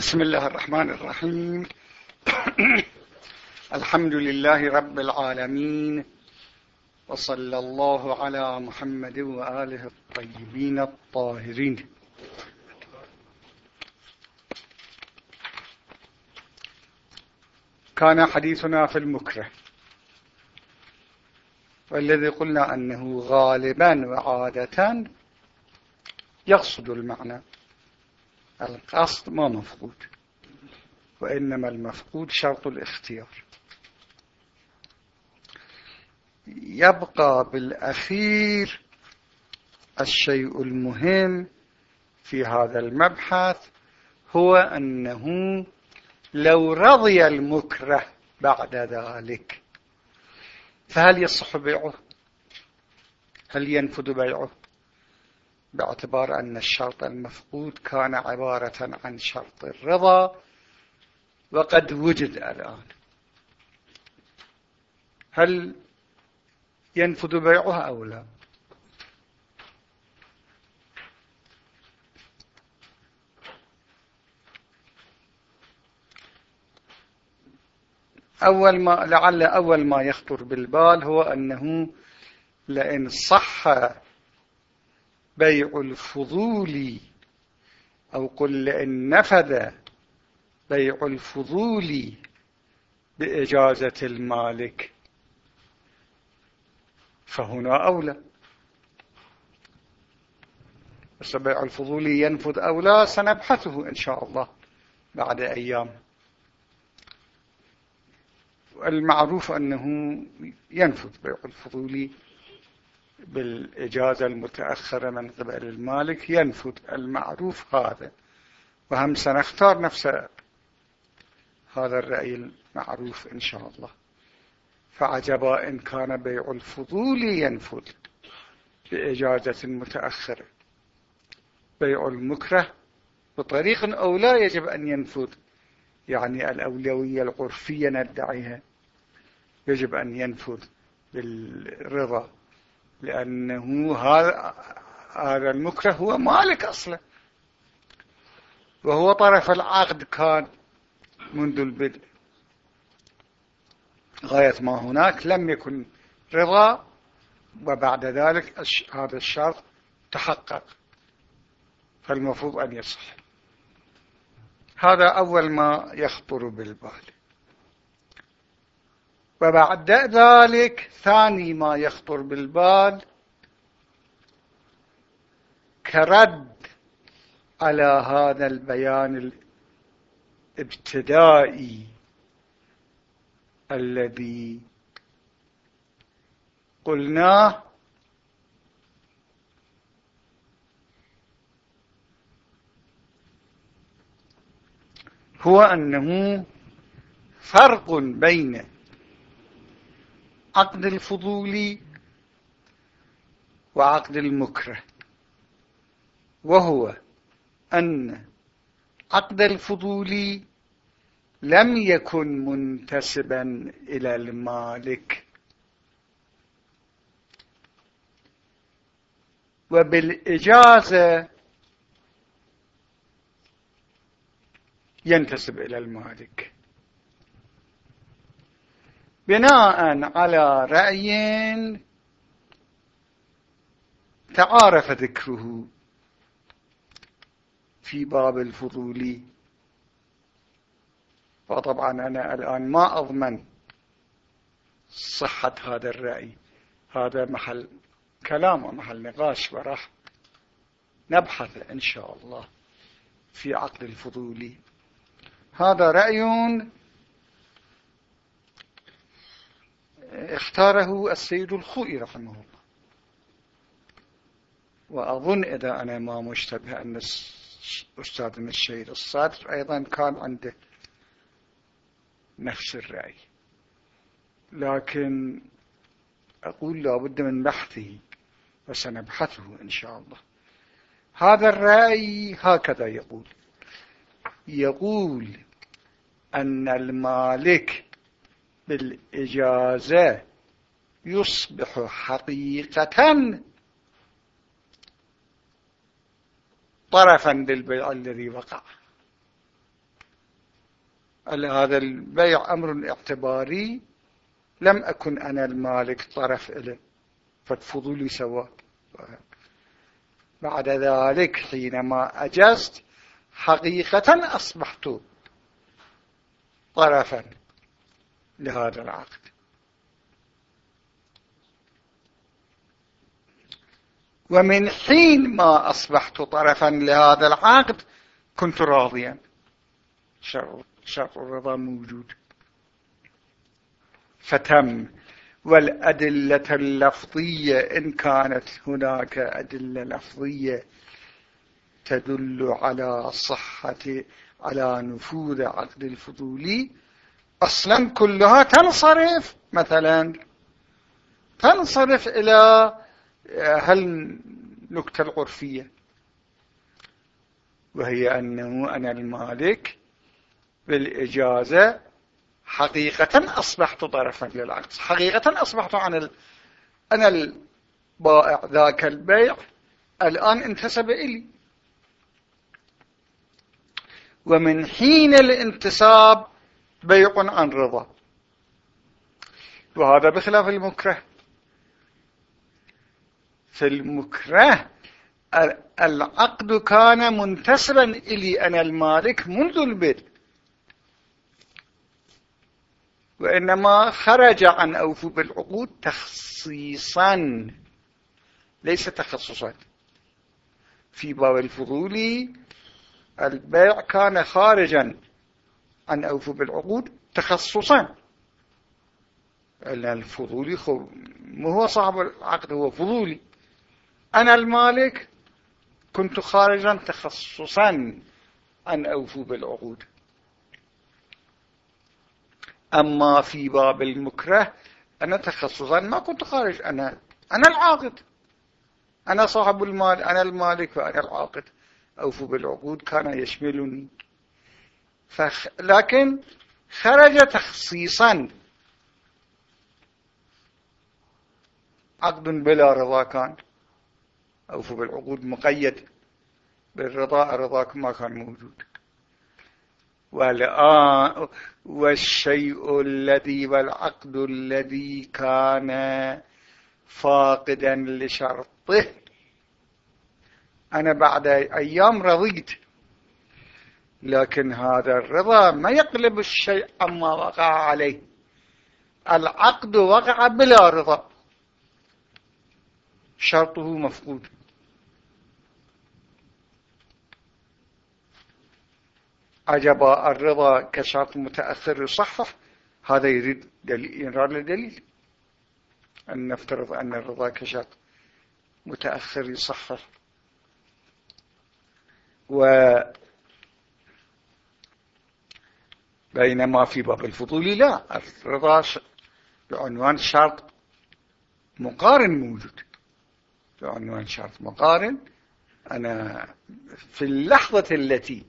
بسم الله الرحمن الرحيم. الحمد لله رب العالمين وصلى الله على محمد وآله الطيبين الطاهرين. كان حديثنا في المكره والذي قلنا أنه غالبا وعادة يقصد المعنى. القصد ما مفقود وإنما المفقود شرط الاختيار. يبقى بالأخير الشيء المهم في هذا المبحث هو أنه لو رضي المكره بعد ذلك فهل يصح بيعه؟ هل ينفذ بيعه؟ باعتبار أن الشرط المفقود كان عبارة عن شرط الرضا وقد وجد الآن. هل ينفذ بيعها أو لا؟ أول ما لعل أول ما يخطر بالبال هو أنه لئن صح بيع الفضول أو قل لئن نفذ بيع الفضول بإجازة المالك. فهنا أولى. بس بيع الفضول ينفذ أو لا سنبحثه إن شاء الله بعد أيام. المعروف أنه ينفذ بيع الفضول بالإجازة المتأخرة من قبل المالك ينفذ المعروف هذا. وهم سنختار نفس هذا الرأي المعروف إن شاء الله. فعجبا إن كان بيع الفضول ينفذ بإجازة متأخرة. بيع المكره بطريق أو لا يجب أن ينفذ يعني الأولوية العرفية ندعيها. يجب أن ينفذ بالرضا. لأنه هذا المكره هو مالك أصلا. وهو طرف العقد كان منذ البدء. غاية ما هناك لم يكن رضا وبعد ذلك هذا الشرط تحقق. فالمفروض أن يصح. هذا أول ما يخطر بالبال. وبعد ذلك ثاني ما يخطر بالبال كرد على هذا البيان الابتدائي الذي قلناه هو أنه فرق بين عقد الفضول وعقد المكره. وهو أن عقد الفضول لم يكن منتسبا إلى المالك. وبالإجازة ينتسب إلى المالك. بناء على رأي تعارف ذكره في باب الفضول. وطبعا أنا الآن ما أضمن صحة هذا الرأي. هذا محل كلام ومحل نقاش وراح نبحث إن شاء الله في عقد الفضول. هذا رأي اختاره السيد الخوئي رحمه الله. وأظن إذا أنا ما مشتبه أن أستاذنا الشهيد الصادر أيضا كان عنده نفس الرأي. لكن أقول لابد من بحثه وسنبحثه إن شاء الله. هذا الرأي هكذا يقول. يقول أن المالك بالإجازة يصبح حقيقة طرفا للبيع الذي وقع. هذا البيع أمر اعتباري؟ لم أكن أنا المالك طرف إليه فالفضولي سوا بعد ذلك حينما أجزت حقيقة أصبحت طرفا. لهذا العقد. ومن حين ما أصبحت طرفا لهذا العقد كنت راضيا. شرط الرضا موجود. فتم. والأدلة اللفظية إن كانت هناك أدلة لفظية تدل على صحة على نفوذ عقد الفضولي أصلا كلها تنصرف مثلا تنصرف إلى هالنكتة العرفية وهي أنه أنا المالك بالإجازة حقيقة أصبحت طرفا للعقد حقيقة أصبحت عن ال... أنا البائع ذاك البيع الآن انتسب إلي. ومن حين الانتساب بيع عن رضا. وهذا بخلاف المكره. في المكره العقد كان منتسبا إلي أنا المالك منذ البدء وإنما خرج عن أوفو بالعقود تخصيصا. ليس تخصصا. في باب الفضولي البيع كان خارجا. عن أوفو بالعقود تخصصا. الفضولي مو هو صاحب العقد هو فضولي. أنا المالك كنت خارجا تخصصا عن أوفو بالعقود. أما في باب المكره أنا تخصصا ما كنت خارج أنا أنا العاقد. أنا صاحب المال أنا المالك وأنا العاقد. أوفو بالعقود كان يشملني. فخ... لكن خرج تخصيصا. عقد بلا رضا كان. أوفو بالعقود مقيد. بالرضا الرضا ما كان موجود. والآن والشيء الذي والعقد الذي كان فاقدا لشرطه. أنا بعد أيام رضيت. لكن هذا الرضا ما يقلب الشيء عما وقع عليه. العقد وقع بلا رضا. شرطه مفقود. عجب الرضا كشرط متأثر يصحح هذا يريد دليل دليل. أن نفترض أن الرضا كشرط متأثر يصحح و بينما في باب الفضول. لا الرضا بعنوان شرط مقارن موجود. بعنوان شرط مقارن. أنا في اللحظة التي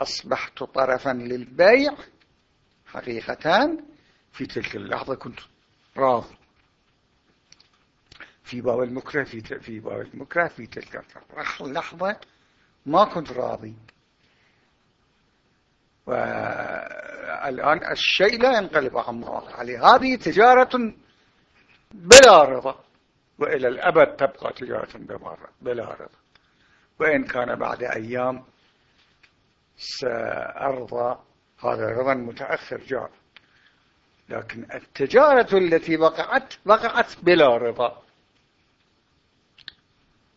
أصبحت طرفا للبيع حقيقة في تلك اللحظة كنت راضي في باب المكره في في باب المكره في تلك اللحظة ما كنت راضي. والآن الشيء لا ينقلب عما وقع عليه. هذه تجارة بلا رضا وإلى الأبد تبقى تجارة بلا رضا. وإن كان بعد أيام سأرضى هذا رضا متأخر جار. لكن التجارة التي وقعت وقعت بلا رضا.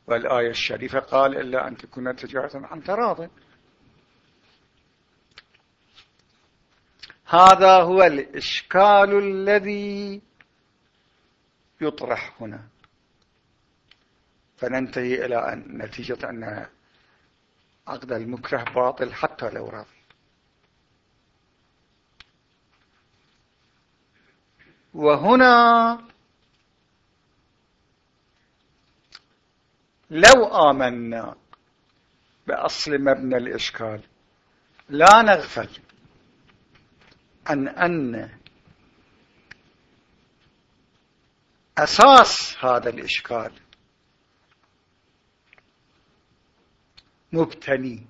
والآية الشريفة قال إلا أن تكون تجارة عن تراض. هذا هو الإشكال الذي يطرح هنا. فننتهي إلى أن نتيجة أن عقد المكره باطل حتى لو راضي. وهنا لو آمنا بأصل مبنى الإشكال لا نغفل. عن أن أساس هذا الإشكال مبتني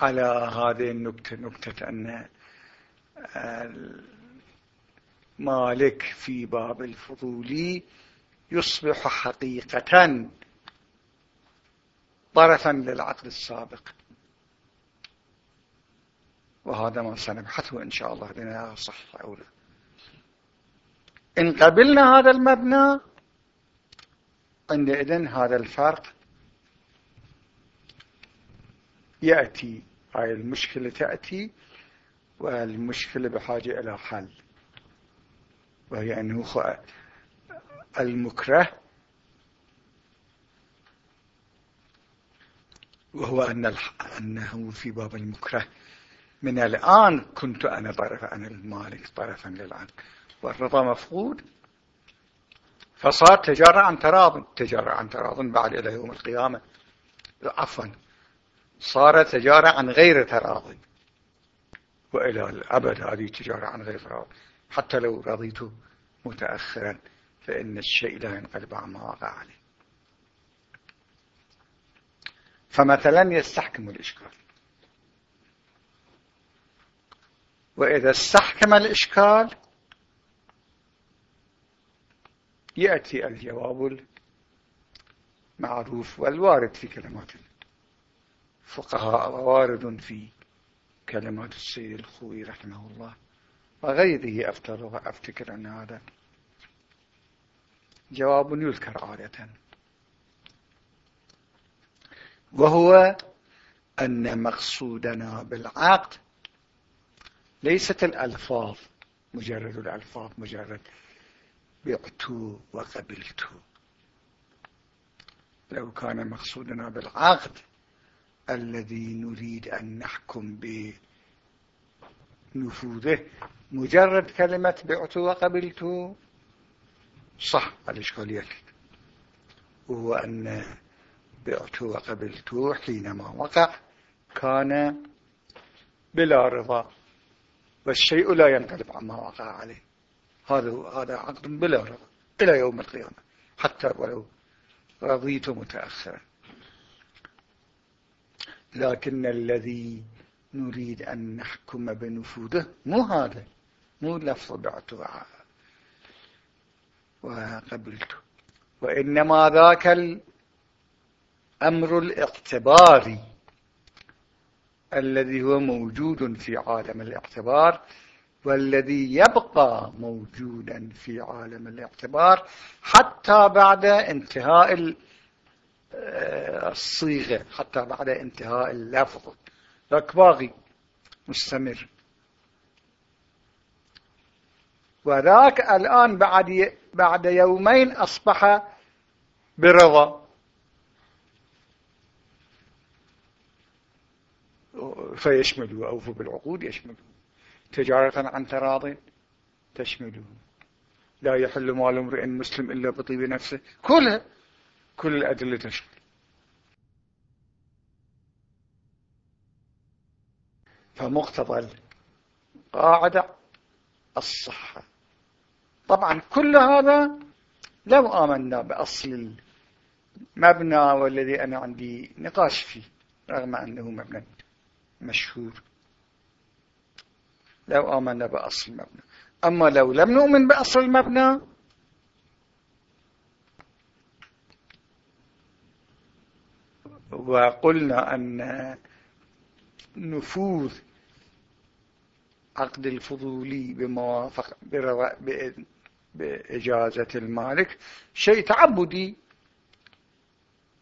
على هذه النكتة نكتة أن المالك في باب الفضولي يصبح حقيقة طرفا للعقد السابق. وهذا ما سنبحثه إن شاء الله لنا صح أو لا. إن قبلنا هذا المبنى عندئذ هذا الفرق يأتي هاي المشكلة تأتي والمشكلة بحاجة إلى حل. وهي أنه المكره وهو أن أنه في باب المكره. من الآن كنت أنا طرف أنا المالك طرفا للعقد والرضا مفقود. فصار تجارة عن تراض تجارة عن تراض بعد إلى يوم القيامة. عفوا. صار تجارة عن غير تراض. وإلى الأبد هذه تجارة عن غير تراض. حتى لو رضيت متأخرا فإن الشيء لا ينقلب عما وقع عليه. فمثلا يستحكم الإشكال. وإذا استحكم الإشكال يأتي الجواب المعروف والوارد في كلمات الفقهاء ووارد في كلمات السيد الخوي رحمه الله وغيره أفتر أفتكر أن هذا جواب يذكر عادة. وهو أن مقصودنا بالعقد ليست الألفاظ مجرد الألفاظ مجرد بعت وقبلت. لو كان مقصودنا بالعقد الذي نريد أن نحكم بنفوذه مجرد كلمة بعت وقبلت؟ صح الإشكالية. وهو أن بعت وقبلت حينما وقع كان بلا رضا. والشيء لا ينقلب عما وقع عليه. هذا هذا عقد بلا رضا إلى يوم القيامة. حتى ولو رضيت متأخرا. لكن الذي نريد أن نحكم بنفوذه مو هذا. مو لفظ بعت وقبلت وإنما ذاك الأمر الاعتباري الذي هو موجود في عالم الاعتبار والذي يبقى موجودا في عالم الاعتبار حتى بعد انتهاء آه، الصيغة حتى بعد انتهاء اللفظ. ذاك باغي مستمر. وذاك الآن بعد بعد يومين أصبح برضا. فيشمل أوفوا بالعقود يشمل تجارة عن تراض تشمله لا يحل مال امرئ مسلم إلا بطيب نفسه. كلها كل الأدلة تشمل. فمقتضى القاعدة الصحة. طبعا كل هذا لو آمنا بأصل المبنى والذي أنا عندي نقاش فيه رغم أنه مبنى. مشهور. لو آمنا بأصل المبنى. أما لو لم نؤمن بأصل المبنى وقلنا أن نفوذ عقد الفضولي بموافق بإجازة المالك شيء تعبدي.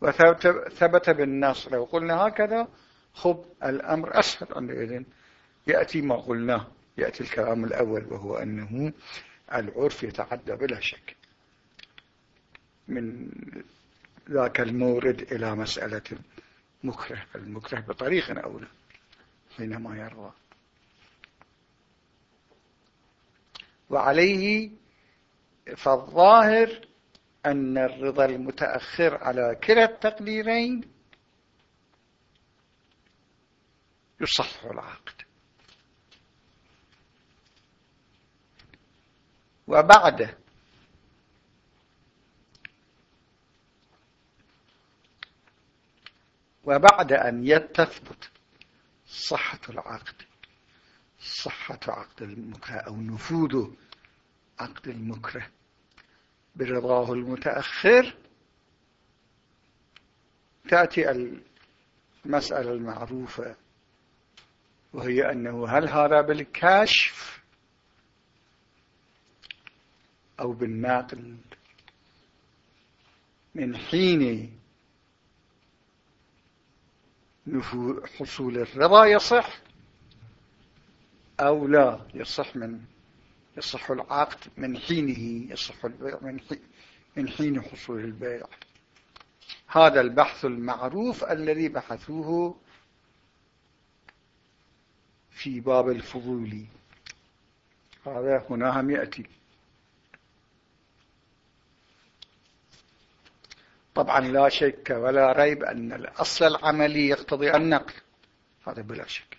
وثبت بالنص. لو قلنا هكذا خب الأمر أسهل عندئذ يأتي ما قلناه يأتي الكلام الأول وهو أنه العرف يتعدى بلا شك من ذاك المورد إلى مسألة المكره المكره بطريق أولى حينما يرضى. وعليه فالظاهر أن الرضا المتأخر على كلا التقديرين يصح العقد. وبعد وبعد أن يتثبت صحة العقد صحة عقد المكره أو نفوذ عقد المكره برضاه المتأخر تأتي المسألة المعروفة وهي أنه هل هذا بالكشف أو بالناقل؟ من حين حصول الرضا يصح أو لا؟ يصح من يصح العقد من حينه يصح البيع من حين حصول البيع. هذا البحث المعروف الذي بحثوه في باب الفضول. هذا هنا هم يأتي. طبعا لا شك ولا ريب أن الأصل العملي يقتضي النقل. هذا بلا شك.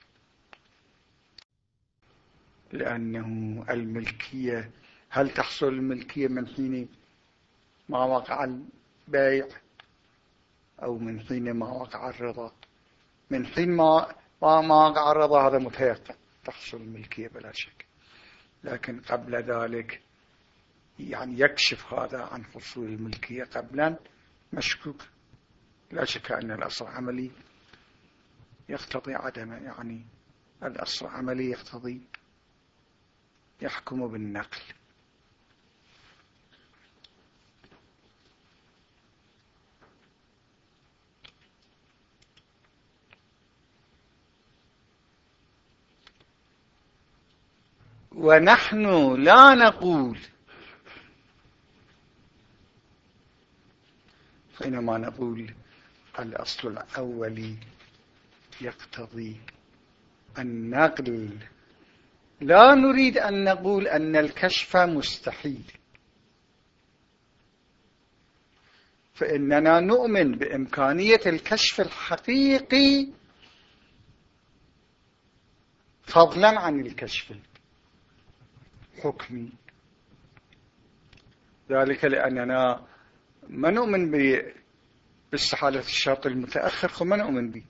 لأنه الملكية هل تحصل الملكية من حين ما وقع البيع أو من حين ما وقع الرضا؟ من حين ما ما وقع الرضا هذا متيقن. تحصل الملكية بلا شك. لكن قبل ذلك يعني يكشف هذا عن حصول الملكية قبلا. مشكوك. لا شك أن الأصل عملي يقتضي عدم يعني الأصل عملي يقتضي يحكم بالنقل. ونحن لا نقول. حينما نقول الأصل الأولي يقتضي النقل. لا نريد أن نقول أن الكشف مستحيل. فإننا نؤمن بإمكانية الكشف الحقيقي فضلا عن الكشف. الحكمي ذلك لأننا ما نؤمن باستحالة الشرط المتأخر فما نؤمن به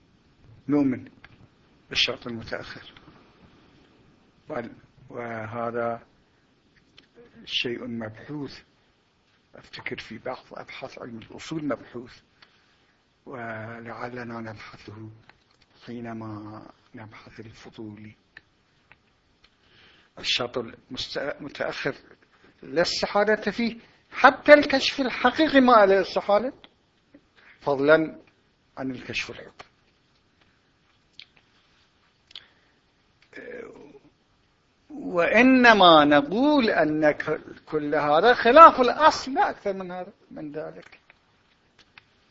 نؤمن بالشرط المتأخر. وهذا شيء مبحوث. أفتكر في بعض أبحاث علم الأصول مبحوث. ولعلنا نبحثه حينما نبحث الفضولي الشرط المتأخر لا استحالة فيه. حتى الكشف الحقيقي ما له استحالة فضلا عن الكشف الحقيقي وإنما نقول أن كل هذا خلاف الأصل لا أكثر من هذا من ذلك.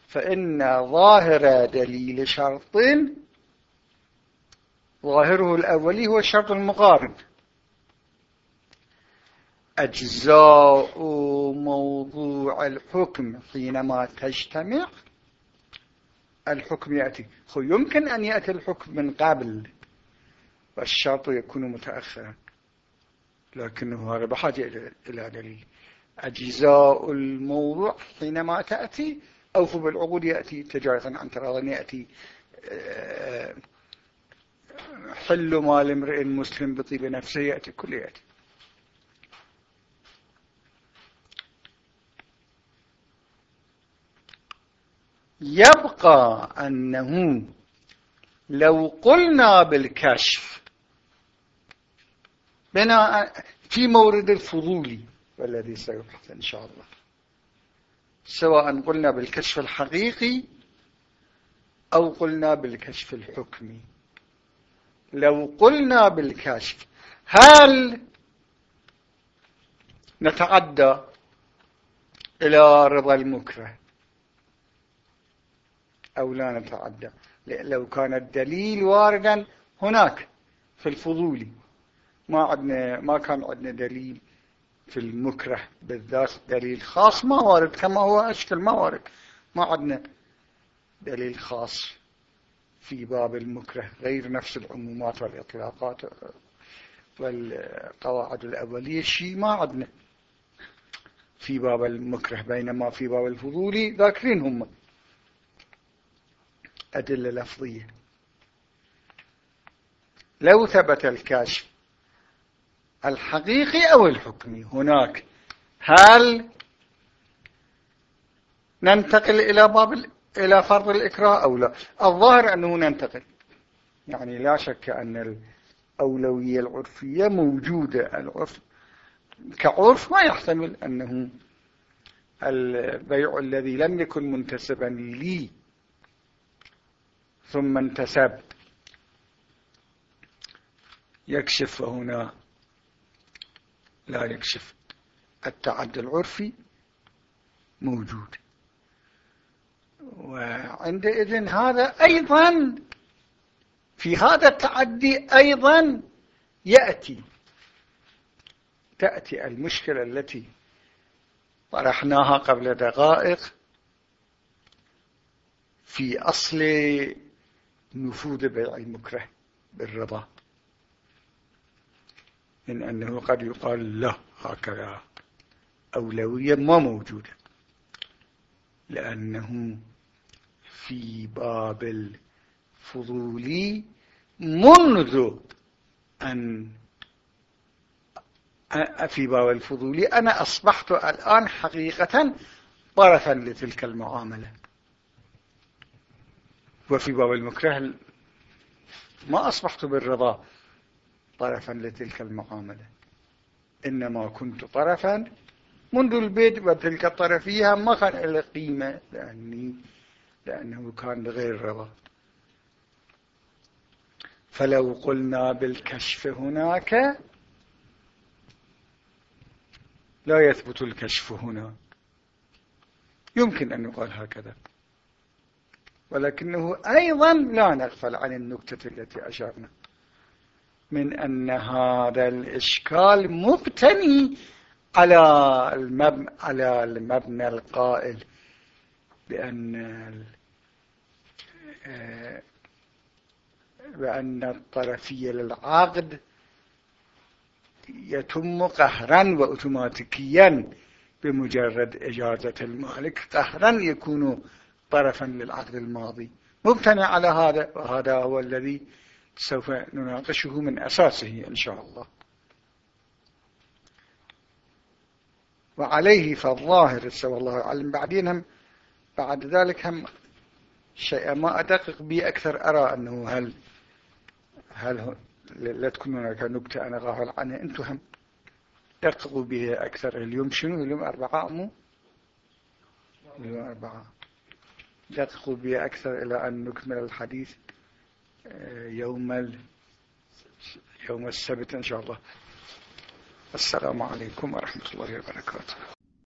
فإن ظاهر دليل شرط ظاهره الأولي هو الشرط المقارن. أجزاء موضوع الحكم حينما تجتمع. الحكم يأتي. يمكن أن يأتي الحكم من قبل والشرط يكون متأخرا. لكنه هذا بحاجة إلى دليل. أجزاء الموضوع حينما تأتي أوفوا بالعقود يأتي تجارة عن تراض يأتي. آه، حل مال امرئ مسلم بطيب نفسه يأتي كل يأتي. يبقى أنه لو قلنا بالكشف بناء في مورد الفضولي والذي سيبحث إن شاء الله. سواء قلنا بالكشف الحقيقي أو قلنا بالكشف الحكمي. لو قلنا بالكشف هل نتعدى إلى رضا المكره؟ أو لا نتعدى. لو كان الدليل واردا هناك في الفضولي ما عندنا ما كان عندنا دليل في المكره بالذات. دليل خاص ما وارد كما هو أشكل ما وارد. ما عندنا دليل خاص في باب المكره غير نفس العمومات والإطلاقات والقواعد الأولية. شيء ما عندنا في باب المكره بينما في باب الفضولي ذاكرين هم. أدلة لفظية. لو ثبت الكشف الحقيقي أو الحكمي هناك هل ننتقل إلى باب إلى فرض الإكراه أو لا؟ الظاهر أنه ننتقل. يعني لا شك أن الأولوية العرفية موجودة. العرف كعرف ما يحتمل أنه البيع الذي لم يكن منتسبا لي ثم انتسب. يكشف هنا. لا يكشف. التعدي العرفي موجود. وعندئذ هذا أيضا في هذا التعدي أيضا يأتي. تأتي المشكلة التي طرحناها قبل دقائق في أصل نفوذ بيع المكره بالرضا. من أنه قد يقال له هكذا أولوية ما موجودة لأنه في باب الفضولي منذ أن في باب الفضولي أنا أصبحت الآن حقيقة طرفا لتلك المعاملة. وفي باب المكره ما أصبحت بالرضا طرفا لتلك المعاملة. إنما كنت طرفا منذ البيت وتلك الطرفية ما كان له قيمة لأني لأنه كان بغير رضا. فلو قلنا بالكشف هناك لا يثبت الكشف هنا يمكن أن يقال هكذا. ولكنه أيضا لا نغفل عن النكتة التي أشرنا من أن هذا الإشكال مبتني على المبنى, على المبنى القائل بأن بأن الطرفية للعقد يتم قهرا وأوتوماتيكيا بمجرد إجازة المالك قهرا يكون طرفا للعقد الماضي. مبتنى على هذا وهذا هو الذي سوف نناقشه من أساسه إن شاء الله. وعليه فالظاهر سوى الله أعلم بعدين هم بعد ذلك هم شيء ما أدقق به أكثر أرى أنه هل هل لا تكون هناك نكتة أنا غافل عنها. أنتم هم دققوا به أكثر. اليوم شنو؟ اليوم أربعة مو؟ اليوم أربعة. دققوا به أكثر إلى أن نكمل الحديث آه، يوم يوم السبت إن شاء الله. السلام عليكم ورحمة الله وبركاته.